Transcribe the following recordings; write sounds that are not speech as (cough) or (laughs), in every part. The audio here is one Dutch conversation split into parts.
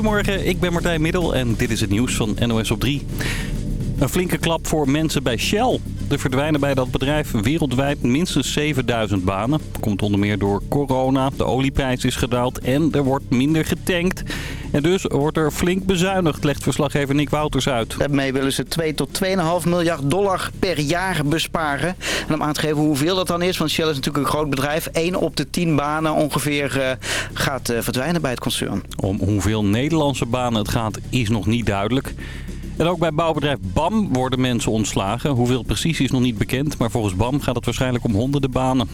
Goedemorgen, ik ben Martijn Middel en dit is het nieuws van NOS op 3. Een flinke klap voor mensen bij Shell. Er verdwijnen bij dat bedrijf wereldwijd minstens 7000 banen. Komt onder meer door corona, de olieprijs is gedaald en er wordt minder getankt. En dus wordt er flink bezuinigd, legt verslaggever Nick Wouters uit. Daarmee willen ze 2 tot 2,5 miljard dollar per jaar besparen. En om aan te geven hoeveel dat dan is, want Shell is natuurlijk een groot bedrijf. 1 op de 10 banen ongeveer uh, gaat uh, verdwijnen bij het concern. Om hoeveel Nederlandse banen het gaat is nog niet duidelijk. En ook bij bouwbedrijf BAM worden mensen ontslagen. Hoeveel precies is nog niet bekend, maar volgens BAM gaat het waarschijnlijk om honderden banen.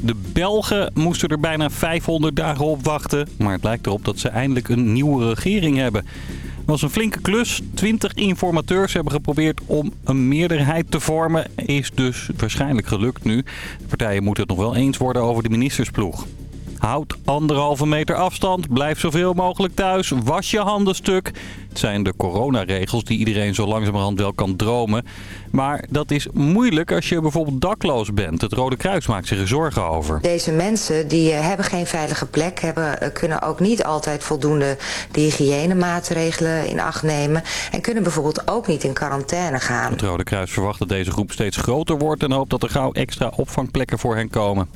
De Belgen moesten er bijna 500 dagen op wachten. Maar het lijkt erop dat ze eindelijk een nieuwe regering hebben. Het was een flinke klus. Twintig informateurs hebben geprobeerd om een meerderheid te vormen. Is dus waarschijnlijk gelukt nu. De partijen moeten het nog wel eens worden over de ministersploeg. Houd anderhalve meter afstand, blijf zoveel mogelijk thuis, was je handen stuk. Het zijn de coronaregels die iedereen zo langzamerhand wel kan dromen. Maar dat is moeilijk als je bijvoorbeeld dakloos bent. Het Rode Kruis maakt zich er zorgen over. Deze mensen die hebben geen veilige plek, hebben, kunnen ook niet altijd voldoende de hygiënemaatregelen in acht nemen. En kunnen bijvoorbeeld ook niet in quarantaine gaan. Het Rode Kruis verwacht dat deze groep steeds groter wordt en hoopt dat er gauw extra opvangplekken voor hen komen.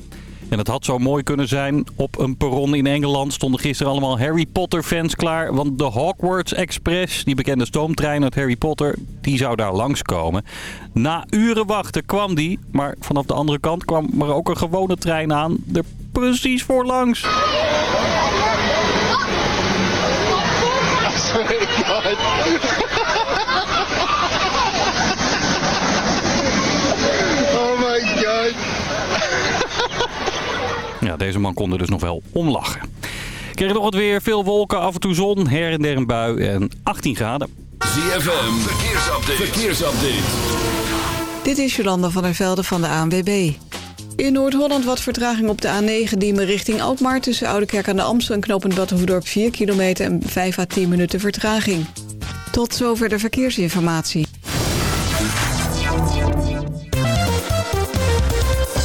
En het had zo mooi kunnen zijn. Op een perron in Engeland stonden gisteren allemaal Harry Potter fans klaar. Want de Hogwarts Express, die bekende stoomtrein uit Harry Potter, die zou daar langskomen. Na uren wachten kwam die, maar vanaf de andere kant kwam er ook een gewone trein aan. Er precies voor langs. (laughs) Ja, deze man kon er dus nog wel om lachen. Kreeg nog het weer, veel wolken, af en toe zon, her en der een bui en 18 graden. ZFM, verkeersupdate. verkeersupdate. Dit is Jolanda van der Velde van de ANWB. In Noord-Holland wat vertraging op de A9 Diemen richting Alkmaar... tussen Oudekerk aan de Amstel en knooppunt Battenhoedorp 4 kilometer... en 5 à 10 minuten vertraging. Tot zover de verkeersinformatie.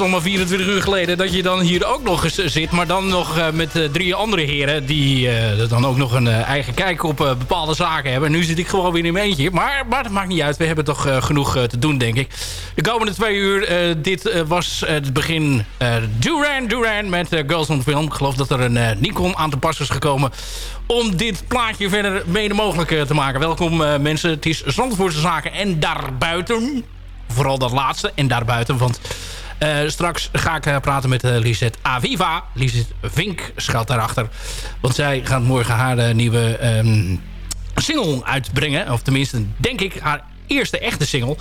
Nog maar 24 uur geleden dat je dan hier ook nog eens zit. Maar dan nog uh, met uh, drie andere heren die dan ook nog een eigen kijk op bepaalde zaken hebben. Nu zit ik gewoon weer in mijn eentje. Maar, maar dat maakt niet uit. We hebben toch genoeg te doen, denk ik. De komende twee uur, dit was het begin Duran Duran met Girls on Film. Ik geloof dat er een Nikon aan te pas is gekomen om dit plaatje verder mede mogelijk te maken. Welkom mensen. Het is Zandvoortse Zaken en daarbuiten. Vooral dat laatste en daarbuiten, want... Uh, straks ga ik uh, praten met uh, Lisette Aviva. Lisette Vink schuilt daarachter. Want zij gaat morgen haar nieuwe um, single uitbrengen. Of tenminste, denk ik, haar eerste echte single.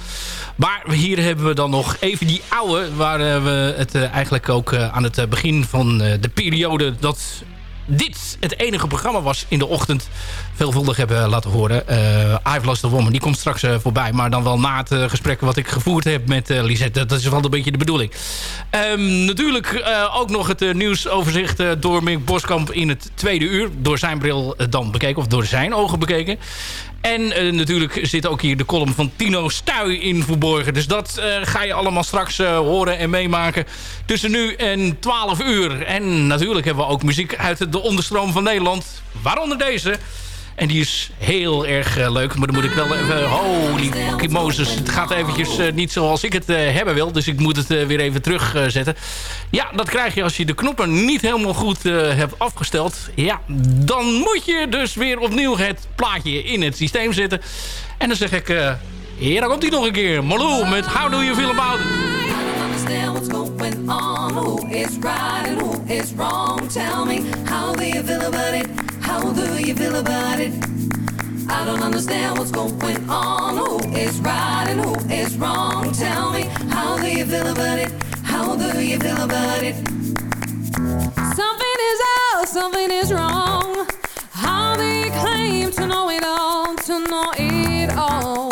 Maar hier hebben we dan nog even die oude... waar we het eigenlijk ook aan het begin van de periode... dat dit het enige programma was in de ochtend veelvuldig hebben laten horen. Uh, I've Lost a Woman, die komt straks uh, voorbij. Maar dan wel na het uh, gesprek wat ik gevoerd heb met Lisette. Dat is wel een beetje de bedoeling. Um, natuurlijk ook nog het nieuwsoverzicht door Mick Boskamp in het tweede uur. Door zijn bril dan bekeken, of door zijn ogen bekeken. En natuurlijk zit ook hier de column van Tino Stuy in verborgen. Dus dat ga je allemaal straks horen en meemaken tussen nu en 12 uur. En natuurlijk hebben we ook muziek uit de onderstroom van Nederland. Waaronder deze. En die is heel erg uh, leuk. Maar dan moet ik wel even... Holy Moses. Het gaat eventjes uh, niet zoals ik het uh, hebben wil. Dus ik moet het weer even terugzetten. ja, dat krijg je als je de knoppen niet helemaal goed hebt afgesteld. Ja, dan moet je dus weer opnieuw het plaatje in het systeem zetten. En dan zeg ik... hier komt hij nog een keer. Malou met How Do You Feel About It. what's going on Who is right and who is wrong Tell me, how do you feel about it? How do you feel about it? I don't understand what's going on Who is right and who is wrong Tell me, how do you feel about it? How do you feel about it? Something is out, something is wrong How you claim to know it all, to know it all?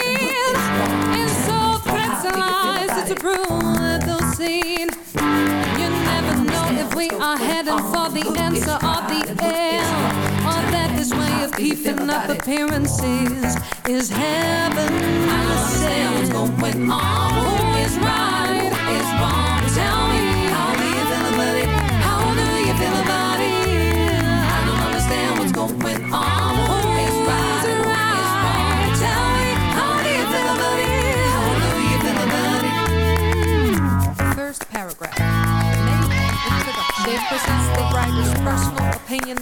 keeping up appearances is heaven. I understand what's going on. Who is right?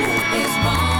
is wrong.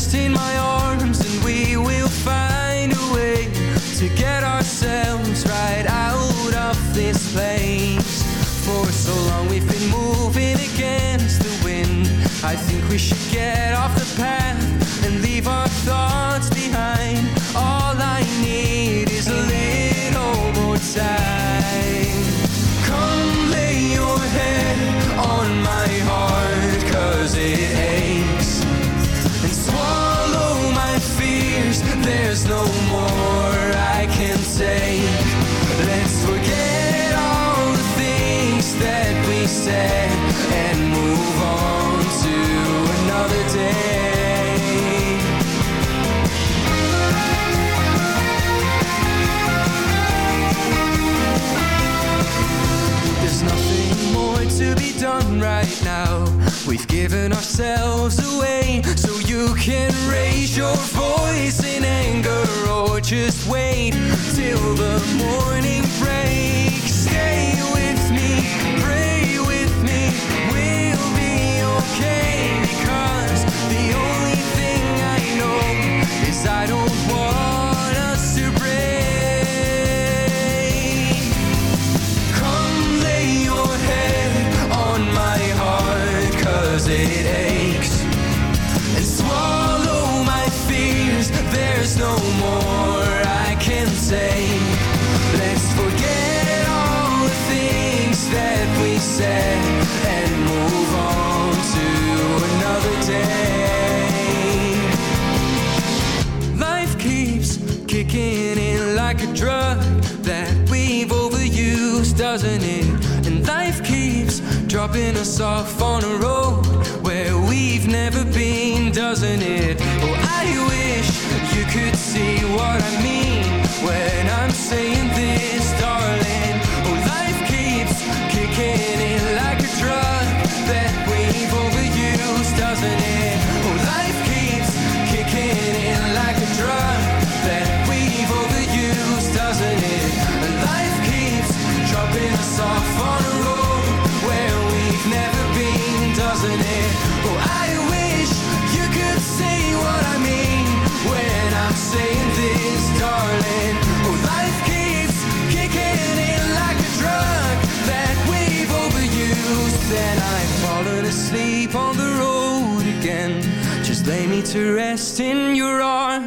Just in my arms and we will find a way To get ourselves right out of this place. For so long we've been moving against the wind. I think we should get off your voice in anger or just wait till the morning breaks. Kicking in like a drug that we've overused, doesn't it? And life keeps dropping us off on a road where we've never been, doesn't it? Oh, I wish you could see what I mean when I'm saying this, darling. Then I've fallen asleep on the road again. Just lay me to rest in your arms.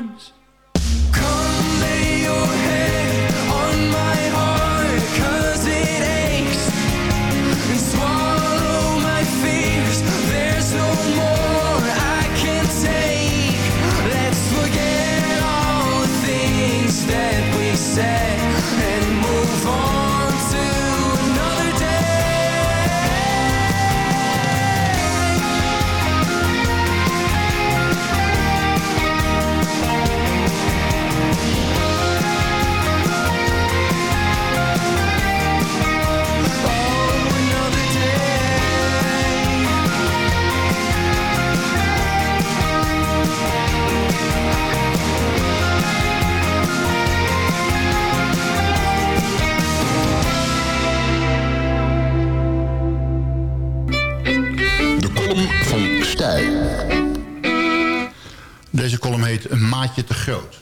Deze column heet Een maatje te groot.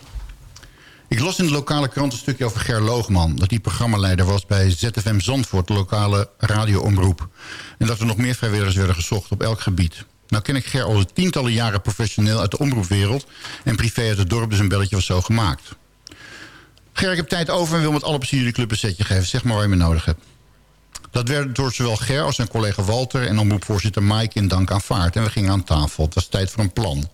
Ik las in de lokale krant een stukje over Ger Loogman... dat hij programmaleider was bij ZFM Zandvoort, de lokale radioomroep. En dat er nog meer vrijwilligers werden gezocht op elk gebied. Nou ken ik Ger al tientallen jaren professioneel uit de omroepwereld... en privé uit het dorp, dus een belletje was zo gemaakt. Ger, ik heb tijd over en wil met alle plezier de club een setje geven. Zeg maar waar je me nodig hebt. Dat werd door zowel Ger als zijn collega Walter... en omroepvoorzitter Mike in dank aanvaard. En we gingen aan tafel. Het was tijd voor een plan.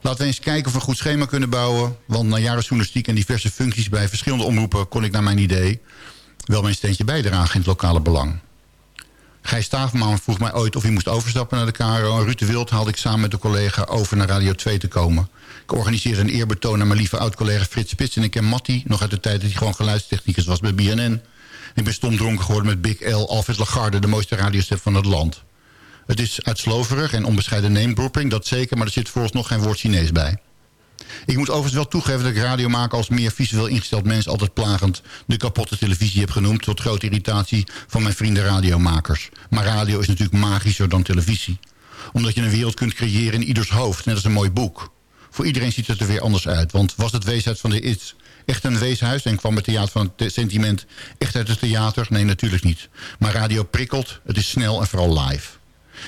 Laten we eens kijken of we een goed schema kunnen bouwen. Want na jaren journalistiek en diverse functies bij verschillende omroepen... kon ik naar mijn idee wel mijn steentje bijdragen in het lokale belang. Gijs Staafman vroeg mij ooit of hij moest overstappen naar de KRO... en Ruud de Wild haalde ik samen met een collega over naar Radio 2 te komen. Ik organiseerde een eerbetoon aan mijn lieve oud-collega Frits Spits... en ik ken Matti nog uit de tijd dat hij gewoon geluidstechnicus was bij BNN. Ik ben stom dronken geworden met Big L, Alfred Lagarde... de mooiste radiostep van het land. Het is uitsloverig en onbescheiden name-dropping, dat zeker... maar er zit vooralsnog geen woord Chinees bij. Ik moet overigens wel toegeven dat ik radio maken als meer visueel ingesteld mens altijd plagend de kapotte televisie heb genoemd... tot grote irritatie van mijn vrienden radiomakers. Maar radio is natuurlijk magischer dan televisie. Omdat je een wereld kunt creëren in ieders hoofd, net als een mooi boek. Voor iedereen ziet het er weer anders uit. Want was het weeshuis van de It's echt een weeshuis... en kwam het theater van het sentiment echt uit het theater? Nee, natuurlijk niet. Maar radio prikkelt, het is snel en vooral live.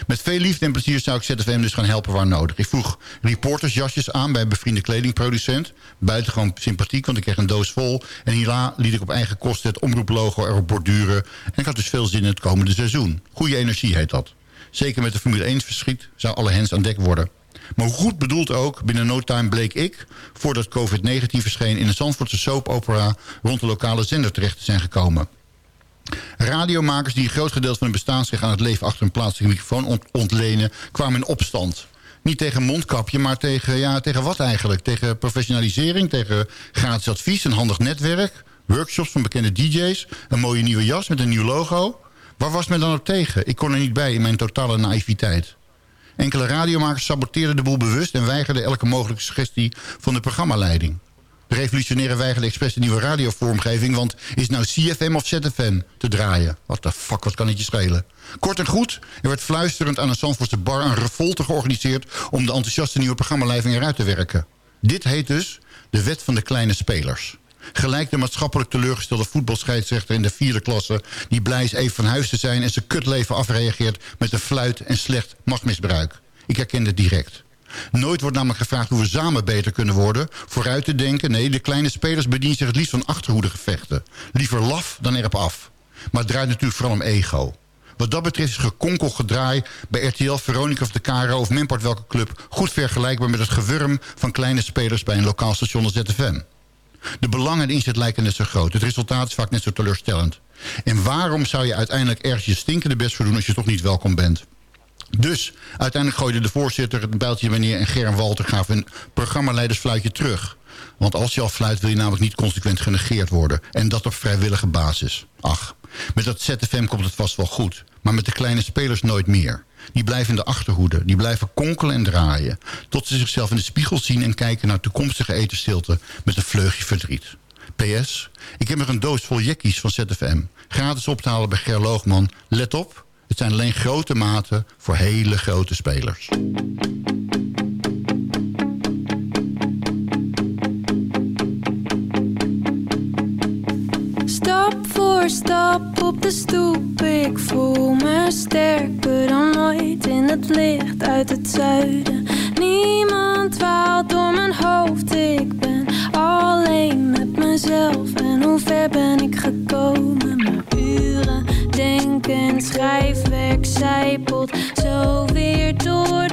Met veel liefde en plezier zou ik ZFM dus gaan helpen waar nodig. Ik vroeg reportersjasjes aan bij een bevriende kledingproducent. Buitengewoon sympathiek, want ik kreeg een doos vol. En hierna liet ik op eigen kosten het omroeplogo erop borduren. En ik had dus veel zin in het komende seizoen. Goede energie heet dat. Zeker met de Formule 1 verschiet zou alle hens aan dek worden. Maar goed bedoeld ook, binnen no time bleek ik... voordat COVID-19 verscheen in een Zandvoortse soap-opera... rond de lokale zender terecht te zijn gekomen. Radiomakers die een groot gedeelte van hun bestaansrecht aan het leven achter een plaatselijke microfoon ontlenen, kwamen in opstand. Niet tegen mondkapje, maar tegen, ja, tegen wat eigenlijk? Tegen professionalisering, tegen gratis advies, een handig netwerk, workshops van bekende DJ's, een mooie nieuwe jas met een nieuw logo. Waar was men dan op tegen? Ik kon er niet bij in mijn totale naïviteit. Enkele radiomakers saboteerden de boel bewust en weigerden elke mogelijke suggestie van de programmaleiding. De revolutionaire weigerde expres een nieuwe radiovormgeving... want is nou CFM of ZFM te draaien? Wat de fuck, wat kan het je schelen? Kort en goed, er werd fluisterend aan een Zandvoortse bar... een revolte georganiseerd om de enthousiaste nieuwe programmaleiding eruit te werken. Dit heet dus de wet van de kleine spelers. Gelijk de maatschappelijk teleurgestelde voetbalscheidsrechter in de vierde klasse... die blij is even van huis te zijn en zijn kutleven afreageert... met een fluit en slecht machtmisbruik. Ik herken het direct. Nooit wordt namelijk gevraagd hoe we samen beter kunnen worden. Vooruit te denken, nee, de kleine spelers bedienen zich het liefst van achterhoedegevechten. Liever laf dan erop af. Maar het draait natuurlijk vooral om ego. Wat dat betreft is gekonkel gedraai bij RTL, Veronica of de Caro of Mimpart welke club... goed vergelijkbaar met het gewurm van kleine spelers bij een lokaal station als ZFM. De belangen en inzet lijken net zo groot. Het resultaat is vaak net zo teleurstellend. En waarom zou je uiteindelijk ergens je stinkende best voor doen... als je toch niet welkom bent? Dus uiteindelijk gooide de voorzitter het bijltje wanneer en Ger en Walter gaven een programmaleidersfluitje terug. Want als je al fluit wil je namelijk niet consequent genegeerd worden. En dat op vrijwillige basis. Ach, met dat ZFM komt het vast wel goed. Maar met de kleine spelers nooit meer. Die blijven in de achterhoede. Die blijven konkelen en draaien. Tot ze zichzelf in de spiegel zien en kijken naar toekomstige etenstilte met een vleugje verdriet. PS, ik heb nog een doos vol jekkies van ZFM. Gratis op te halen bij Ger Loogman. Let op, het zijn alleen grote maten voor hele grote spelers. Op de stoep, ik voel me sterker dan ooit in het licht uit het zuiden. Niemand dwaalt door mijn hoofd, ik ben alleen met mezelf. En hoe ver ben ik gekomen? Maar uren denken, schrijfwerk zijpelt zo weer door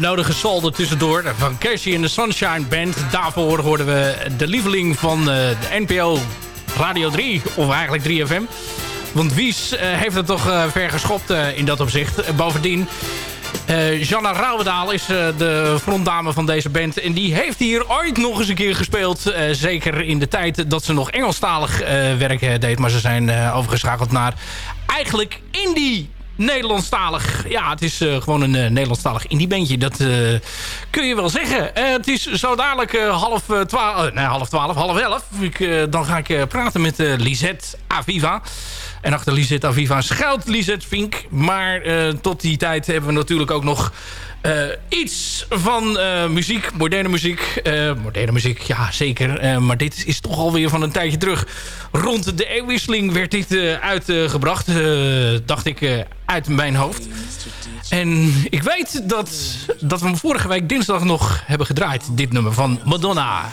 de nodige zolder tussendoor van Casey in de Sunshine Band. Daarvoor hoorden we de lieveling van eh, de NPO Radio 3, of eigenlijk 3FM. Want Wies eh, heeft het toch eh, ver geschopt in dat opzicht. bovendien, Janna Rauwendaal is de frontdame van deze band. En die heeft hier ooit nog eens een keer gespeeld. Zeker in de tijd dat ze nog Engelstalig werk deed. Maar ze zijn overgeschakeld naar eigenlijk indie Nederlandstalig. Ja, het is eh, gewoon een uh, Nederlandstalig indiebeentje. Dat eh, kun je wel zeggen. het is zo dadelijk half, twaalf, nee, half twaalf, half elf. Ik, dan ga ik praten met Lisette Aviva. En achter Lisette Aviva schuilt Lisette Vink. Maar tot die tijd hebben we natuurlijk ook nog eh, iets van eh, muziek, moderne muziek. Eh, moderne muziek, ja zeker. maar dit is toch alweer van een tijdje terug. Rond de eeuwwisseling werd dit uitgebracht. dacht ik uit mijn hoofd. En ik weet dat, dat we hem vorige week dinsdag nog hebben gedraaid. Dit nummer van Madonna.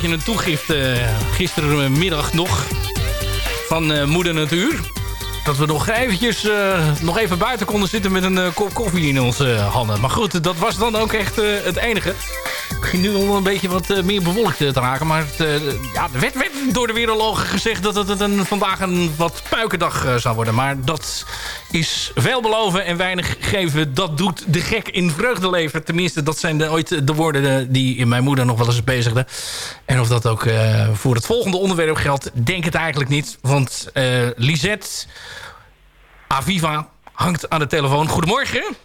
Beetje een toegift eh, gisterenmiddag nog van eh, Moeder Natuur. Dat we nog eventjes eh, nog even buiten konden zitten met een kop koffie in onze handen. Maar goed, dat was dan ook echt het enige. Nu al een beetje wat eh, meer bewolkt eh, te raken. Maar het, eh, ja, er werd, door de weerologen gezegd dat het vandaag een wat puikendag zou worden. Maar dat is veel beloven en weinig geven. Dat doet de gek in vreugde leven. Tenminste, dat zijn de, ooit de woorden die mijn moeder nog wel eens bezigde. En of dat ook voor het volgende onderwerp geldt, denk het eigenlijk niet. Want eh Lisette Aviva hangt aan de telefoon. Goedemorgen.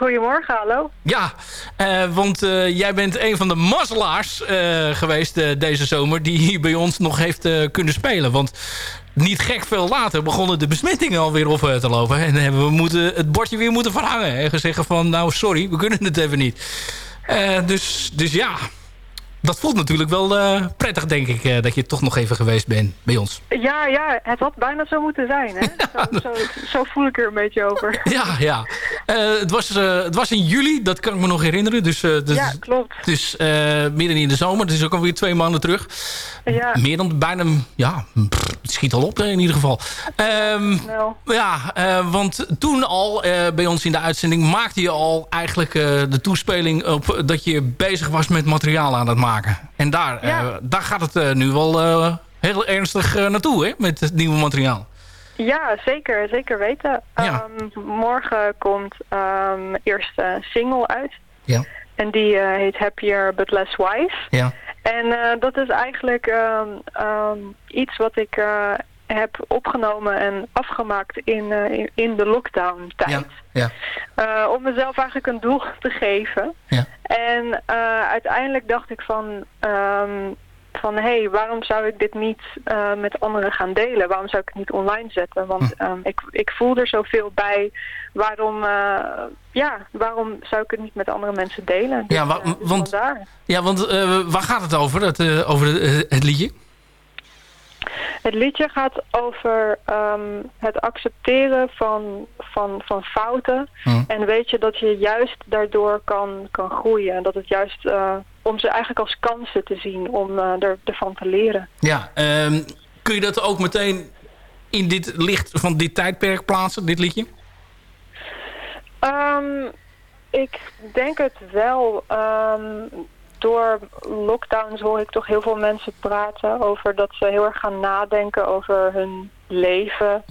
Goedemorgen, hallo. Ja, eh, want eh, jij bent een van de mazzelaars eh, geweest deze zomer... die hier bij ons nog heeft kunnen spelen. Want niet gek veel later begonnen de besmettingen alweer op te lopen. En hebben we moeten, het bordje weer moeten verhangen. En gezegd van, nou sorry, we kunnen het even niet. Dus, dus ja, dat voelt natuurlijk wel eh, prettig, denk ik... eh, dat je toch nog even geweest bent bij ons. Ja, ja, het had bijna zo moeten zijn, hè? (laughs) Zo, zo, zo voel ik er een beetje over. (laughs) Ja, ja. Eh, het, was, het was in juli, dat kan ik me nog herinneren. Dus, dus, Ja, klopt. Dus midden in de zomer, is ook alweer twee maanden terug. Ja. Meer dan bijna, ja, pff, het schiet al op in ieder geval. Nou, ja, want toen al bij ons in de uitzending maakte je al eigenlijk de toespeling op dat je bezig was met materiaal aan het maken. En daar, eh, daar gaat het eh, nu wel eh, heel ernstig naartoe, hè, met het nieuwe materiaal. ja, zeker, zeker weten. Ja. Ehm, morgen komt ehm eerste single uit. Ja. En die heet Happier But Less Wise. Ja. En dat is eigenlijk ehm, iets wat ik heb opgenomen en afgemaakt in, eh, in, in de lockdown tijd. Ja. Eh, om mezelf eigenlijk een doel te geven. Ja. En eh, uiteindelijk dacht ik van, ehm, van hé, hey, waarom zou ik dit niet met anderen gaan delen? Waarom zou ik het niet online zetten? Want Hm. ehm, ik, ik voel er zoveel bij. Waarom, ja, waarom zou ik het niet met andere mensen delen? Ja, Dus, wa- want- vandaar. Ja, want waar gaat het over, het, over het liedje? Het liedje gaat over ehm, het accepteren van, van, van fouten. Hm. En weet je dat je juist daardoor kan, kan groeien. En dat het juist eh, om ze eigenlijk als kansen te zien om eh, er, ervan te leren. Ja, ehm, kun je dat ook meteen in dit licht van dit tijdperk plaatsen, dit liedje? Ehm, ik denk het wel. Door lockdowns hoor ik toch heel veel mensen praten over dat ze heel erg gaan nadenken over hun leven.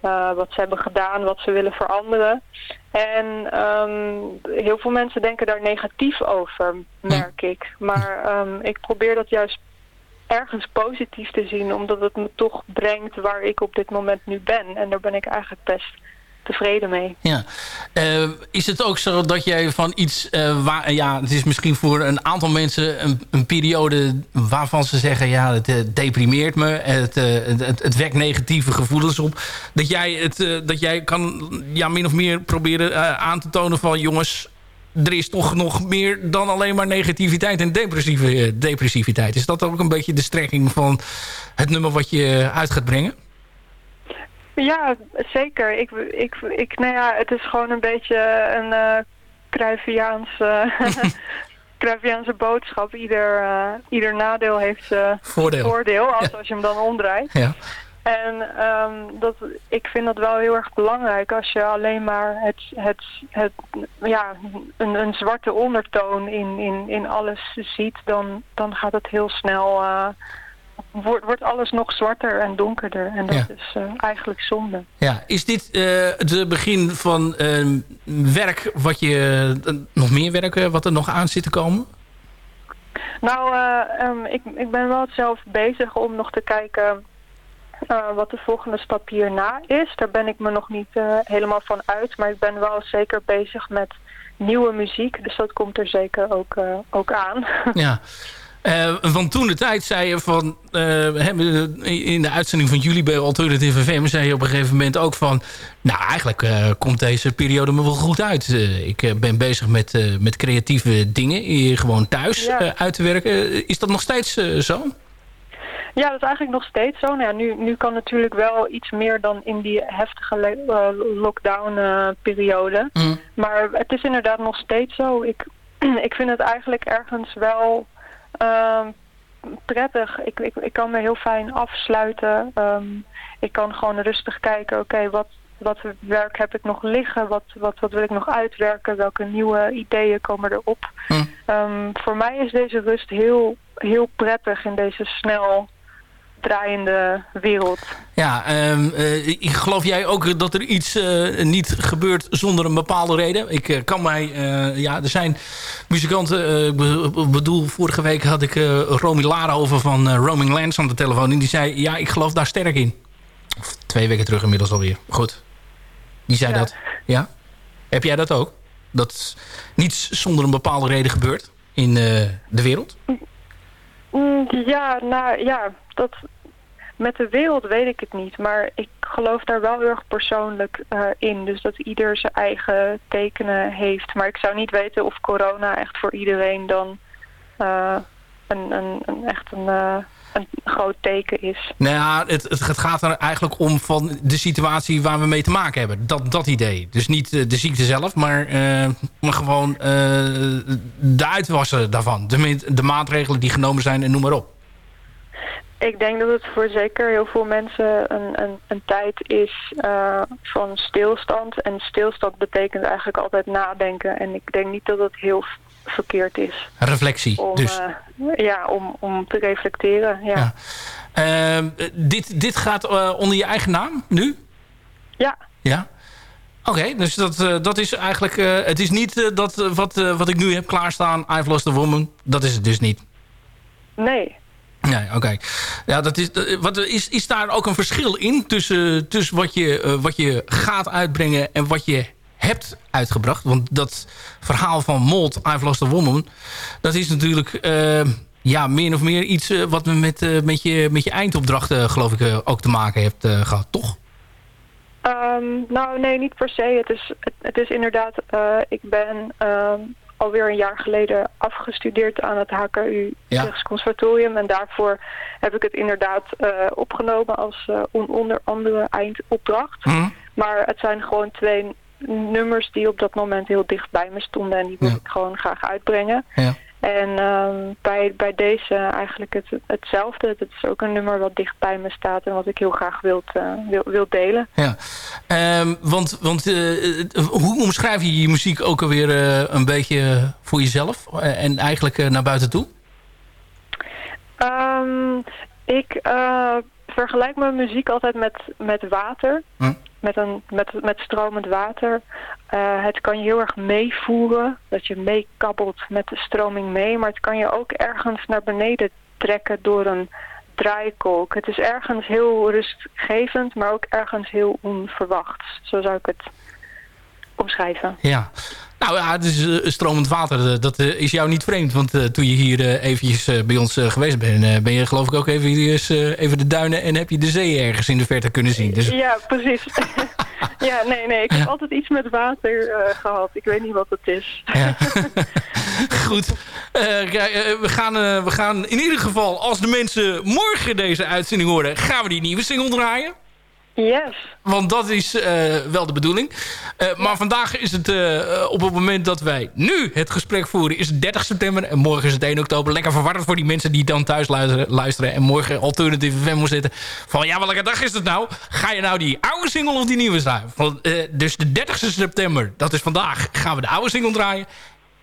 eh, wat ze hebben gedaan, wat ze willen veranderen. En ehm, heel veel mensen denken daar negatief over, merk ik. Maar ehm, ik probeer dat juist ergens positief te zien, omdat het me toch brengt waar ik op dit moment nu ben. En daar ben ik eigenlijk best tevreden mee. Ja. Eh, is het ook zo dat jij van iets... eh, waar, ja, het is misschien voor een aantal mensen een, een periode waarvan ze zeggen... ja, het eh, deprimeert me, het, eh, het, het, wekt negatieve gevoelens op. Dat jij, het, eh, dat jij kan ja, min of meer proberen eh, aan te tonen van... jongens, er is toch nog meer dan alleen maar negativiteit en depressieve, eh, depressiviteit. Is dat ook een beetje de strekking van het nummer wat je uit gaat brengen? Ja, zeker. Ik, ik, ik, nou ja, het is gewoon een beetje een uh, Cruyffiaanse, Cruyffiaanse (laughs) boodschap. Ieder, uh, ieder nadeel heeft uh, voordeel, voordeel als, als je hem dan omdraait. Ja. En um, dat, ik vind dat wel heel erg belangrijk als je alleen maar het, het, het, ja, een, een zwarte ondertoon in, in, in alles ziet, dan, dan gaat het heel snel, uh, wordt, wordt alles nog zwarter en donkerder. En dat Ja. is uh, eigenlijk zonde. Ja, is dit uh, het begin van uh, werk wat je, uh, nog meer werk wat er nog aan zit te komen? Nou, um, ik, ik ben wel zelf bezig om nog te kijken eh, wat de volgende stap hierna is. Daar ben ik me nog niet eh, helemaal van uit. Maar ik ben wel zeker bezig met nieuwe muziek. Dus dat komt er zeker ook, eh, ook aan. (laughs) Ja. Uh, want toen de tijd zei je van... Uh, in de uitzending van jullie bij Alternative FM... zei je op een gegeven moment ook van... nou, eigenlijk uh, komt deze periode me wel goed uit. ik ben bezig met, met creatieve dingen... hier gewoon thuis Ja. uit te werken. is dat nog steeds zo? Ja, dat is eigenlijk nog steeds zo. Nou ja, nu, nu kan natuurlijk wel iets meer dan in die heftige eh, lockdown-periode. Mm. Maar het is inderdaad nog steeds zo. Ik, (clears throat) ik vind het eigenlijk ergens wel ehm, prettig. Ik, ik, ik kan me heel fijn afsluiten. Ehm, ik kan gewoon rustig kijken, oké, wat, wat werk heb ik nog liggen? Wat, wat, wat wil ik nog uitwerken? Welke nieuwe ideeën komen erop? Hm. Ehm, voor mij is deze rust heel, heel prettig in deze snel draaiende wereld. Ja, ehm, eh, ik geloof jij ook dat er iets eh, niet gebeurt zonder een bepaalde reden? Ik eh, kan mij... ja, er zijn muzikanten... ik be- bedoel, vorige week had ik Romy Lara over van Roaming Lands aan de telefoon. En die zei, ja, ik geloof daar sterk in. Of twee weken terug inmiddels alweer. Goed. Die zei Ja. dat. Ja? Heb jij dat ook? Dat niets zonder een bepaalde reden gebeurt in de wereld? Mm, Ja, nou ja, dat, met de wereld weet ik het niet. Maar ik geloof daar wel heel erg persoonlijk eh, in. Dus dat ieder zijn eigen tekenen heeft. Maar ik zou niet weten of corona echt voor iedereen dan eh, een, een, een, echt een, eh, een groot teken is. Nou ja, het, het gaat er eigenlijk om van de situatie waar we mee te maken hebben. Dat, dat idee. Dus niet de ziekte zelf, maar, gewoon de uitwassen daarvan. De, de maatregelen die genomen zijn en noem maar op. Ik denk dat het voor zeker heel veel mensen een, een, een tijd is eh, van stilstand. En stilstand betekent eigenlijk altijd nadenken. En ik denk niet dat het heel verkeerd is. Reflectie. Om, dus. eh, ja, om, om te reflecteren. Ja. Ja. Ehm, eh, dit, dit gaat eh, onder je eigen naam nu? Ja. Ja. Oké, dus dat, dat is eigenlijk... het is niet dat wat, wat ik nu heb klaarstaan, I've Lost a Woman. Dat is het dus niet. Nee. Nee, oké. Ja, dat is, wat, is, is daar ook een verschil in tussen, tussen wat, je, eh, wat je gaat uitbrengen en wat je hebt uitgebracht? Want dat verhaal van Mold, I've Lost a Woman, dat is natuurlijk eh, ja, meer of meer iets eh, wat met, met, je, met je eindopdrachten, geloof ik, ook te maken hebt eh, gehad, toch? Ehm, nou, nee, niet per se. Het is, het, is inderdaad, ik ben ehm, alweer een jaar geleden afgestudeerd aan het HKU Ja. Conservatorium. En daarvoor heb ik het inderdaad eh, opgenomen als on- onder andere eindopdracht. Hm? Maar het zijn gewoon twee nummers die op dat moment heel dicht bij me stonden. En die wil Ja. ik gewoon graag uitbrengen. Ja. En ehm, bij, bij deze eigenlijk het, hetzelfde. Het is ook een nummer wat dicht bij me staat en wat ik heel graag wil, wil, wil delen. Ja, Ehm, want, want eh, eh, hoe omschrijf je je muziek ook alweer eh, een beetje voor jezelf eh, en eigenlijk eh, naar buiten toe? Ehm, ik eh, vergelijk mijn muziek altijd met, met water. Hm. Met, een, met, met stromend water. Eh, het kan je heel erg meevoeren. Dat je meekabbelt met de stroming mee. Maar het kan je ook ergens naar beneden trekken door een draaikolk. Het is ergens heel rustgevend, maar ook ergens heel onverwachts. Zo zou ik het omschrijven. Ja. Nou ja, het is eh, stromend water. eh, dat eh, is jou niet vreemd. Want toen je hier eventjes bij ons geweest bent... ben je geloof ik ook even, even de duinen... en heb je de zee ergens in de verte kunnen zien. Dus Ja, precies. (laughs) ja, nee, nee. Ik heb Ja. altijd iets met water eh, gehad. Ik weet niet wat het is. Ja. (laughs) Goed. We, gaan, we gaan in ieder geval, als de mensen morgen deze uitzending horen... gaan we die nieuwe single draaien. Yes. Want dat is eh, wel de bedoeling. Eh, maar vandaag is het eh, op het moment dat wij nu het gesprek voeren... is het 30 september en morgen is het 1 oktober. Lekker verwarrend voor die mensen die dan thuis luisteren... luisteren en morgen alternatieve FM moet zitten. Van ja, welke dag is het nou? Ga je nou die oude single of die nieuwe draaien? Van, dus de 30 september, dat is vandaag, gaan we de oude single draaien.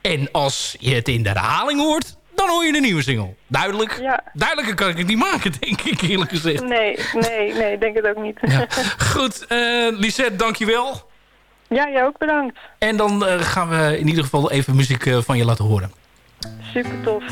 En als je het in de herhaling hoort dan hoor je de nieuwe single. Duidelijk. Ja. Duidelijker kan ik het niet maken, (laughs) denk ik eerlijk gezegd. Nee, nee, nee, denk het ook niet. Ja. (laughs) Goed, uh, Lisette, dankjewel. Ja, jij ook bedankt. En dan eh, gaan we in ieder geval even muziek eh, van je laten horen. Super tof.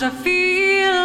I feel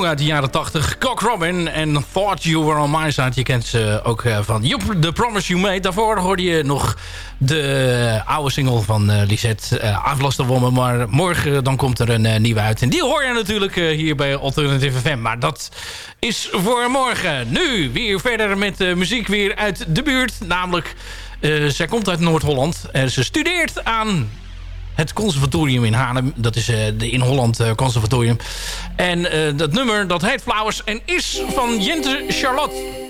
uit de jaren 80. Cock Robin en Thought You Were On My Side. Je kent ze ook eh, van The Promise You Made. Daarvoor hoorde je nog de oude single van eh, Lisette. Uh, Woman. Maar morgen dan komt er een nieuwe uit. En die hoor je natuurlijk hier bij Alternative FM. Maar dat is voor morgen. Nu weer verder met muziek weer uit de buurt. Namelijk, zij komt uit Noord-Holland. en ze studeert aan het conservatorium in Haarlem. Dat is eh, de In Holland eh, Conservatorium. En eh, dat nummer dat heet Flowers en is van Jente Charlotte.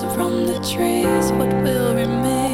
from the trees, what will remain?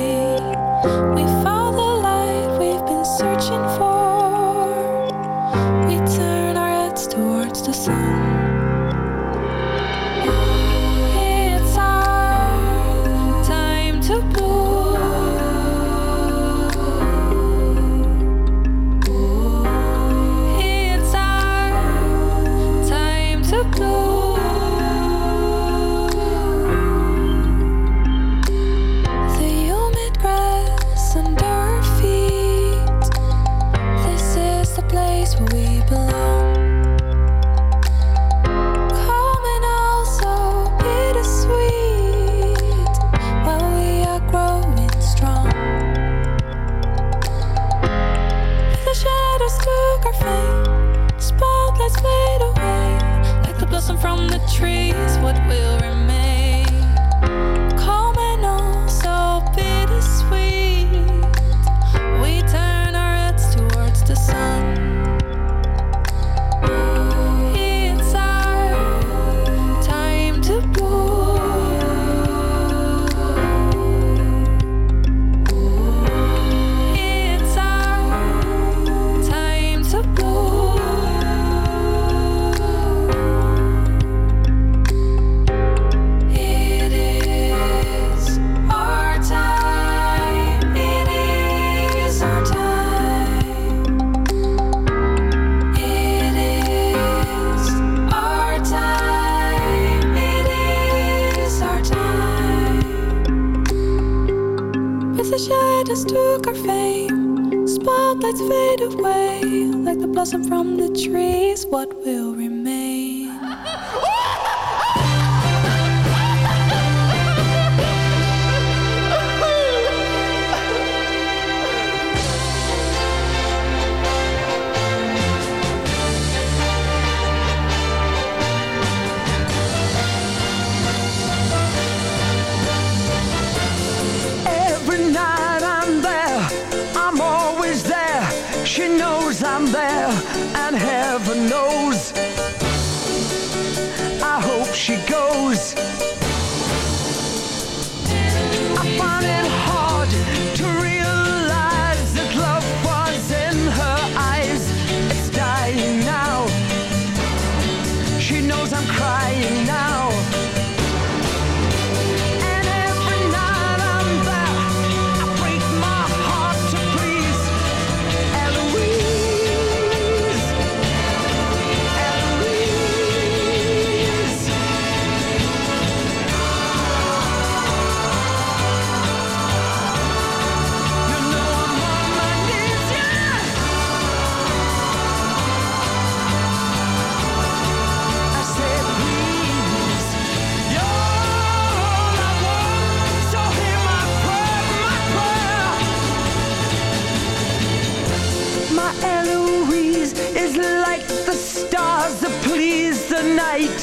the night,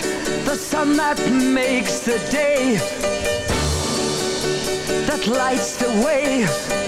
the sun that makes the day, that lights the way.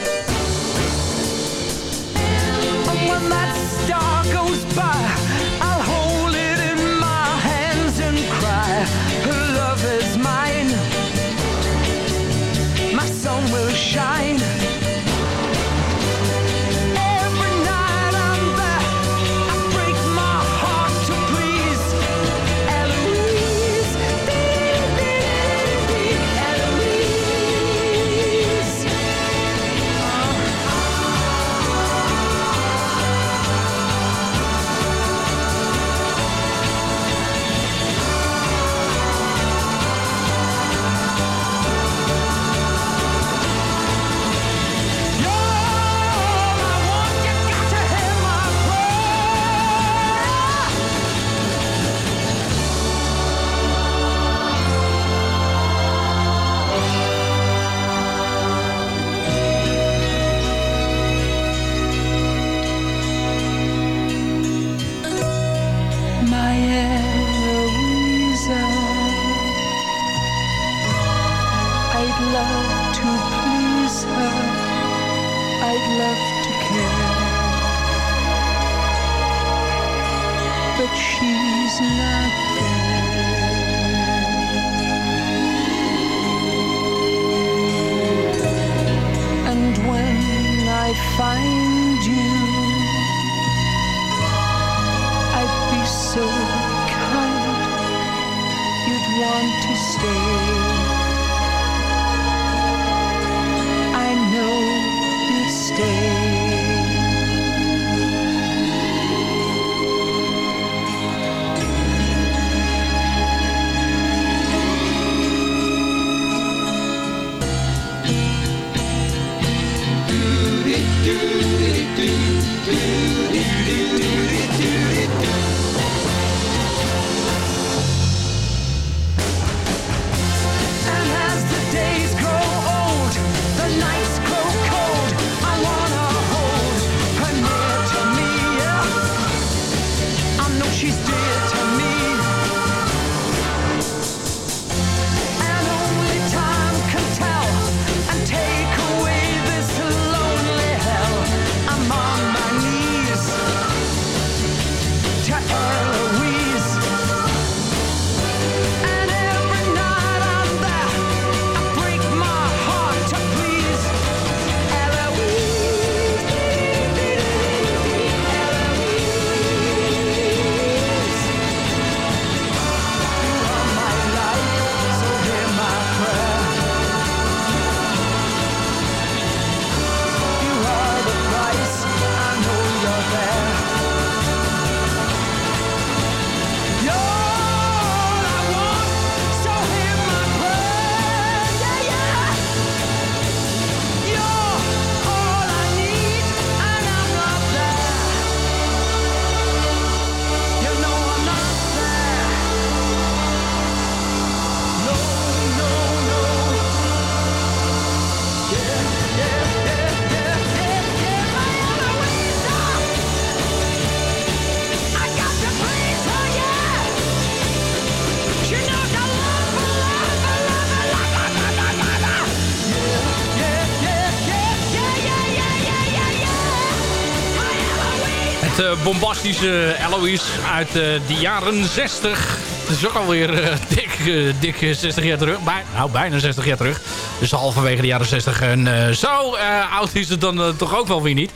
Bombastische Eloise uit eh, de jaren 60. Het is ook alweer eh, dik, eh, dik eh, 60 jaar terug. Bij, nou, bijna 60 jaar terug. Dus halverwege de jaren 60. En zo oud is het dan toch ook wel weer niet.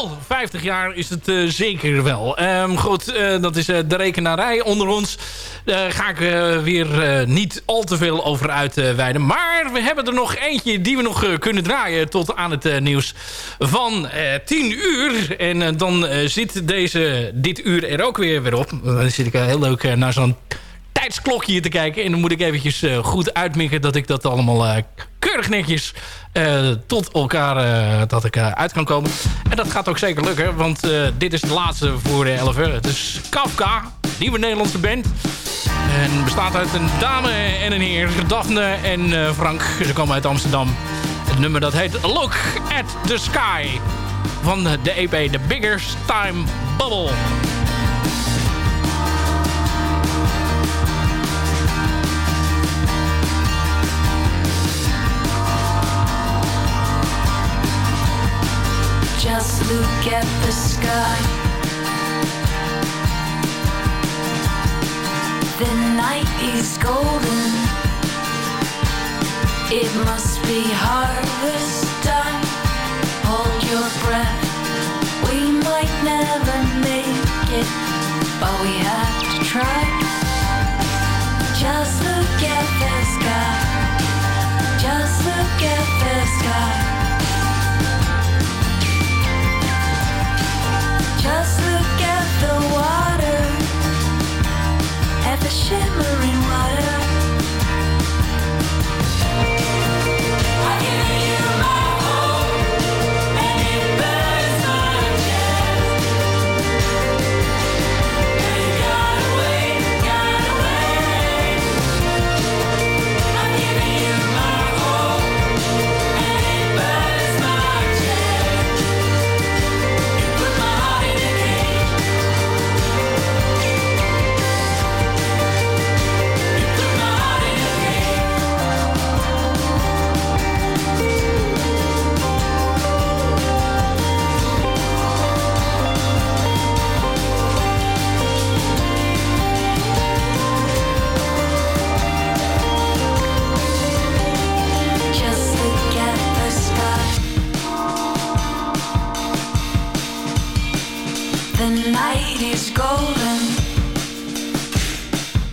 Hoewel, 50 jaar is het eh, zeker wel. Ehm, goed, eh, dat is eh, de rekenarij onder ons. Daar ga ik weer niet al te veel over uitweiden. maar we hebben er nog eentje die we nog kunnen draaien... tot aan het nieuws van eh 10 uur. En dan zit deze, dit uur er ook weer, weer op. Dan zit ik heel leuk naar zo'n tijdsklokje te kijken. En dan moet ik eventjes eh, goed uitmikken... dat ik dat allemaal eh, keurig netjes eh, tot elkaar dat ik uit kan komen. En dat gaat ook zeker lukken, want dit is de laatste voor de 11 uur. Het is Kafka, nieuwe Nederlandse band. En bestaat uit een dame en een heer, Daphne en Frank. Ze komen uit Amsterdam. Het nummer dat heet Look at the Sky van de EP The Biggest Time Bubble. Just look at the sky. The night is golden. It must be harvest time. Hold your breath. We might never make it, but we have shimmer.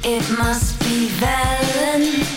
It must be Valentine.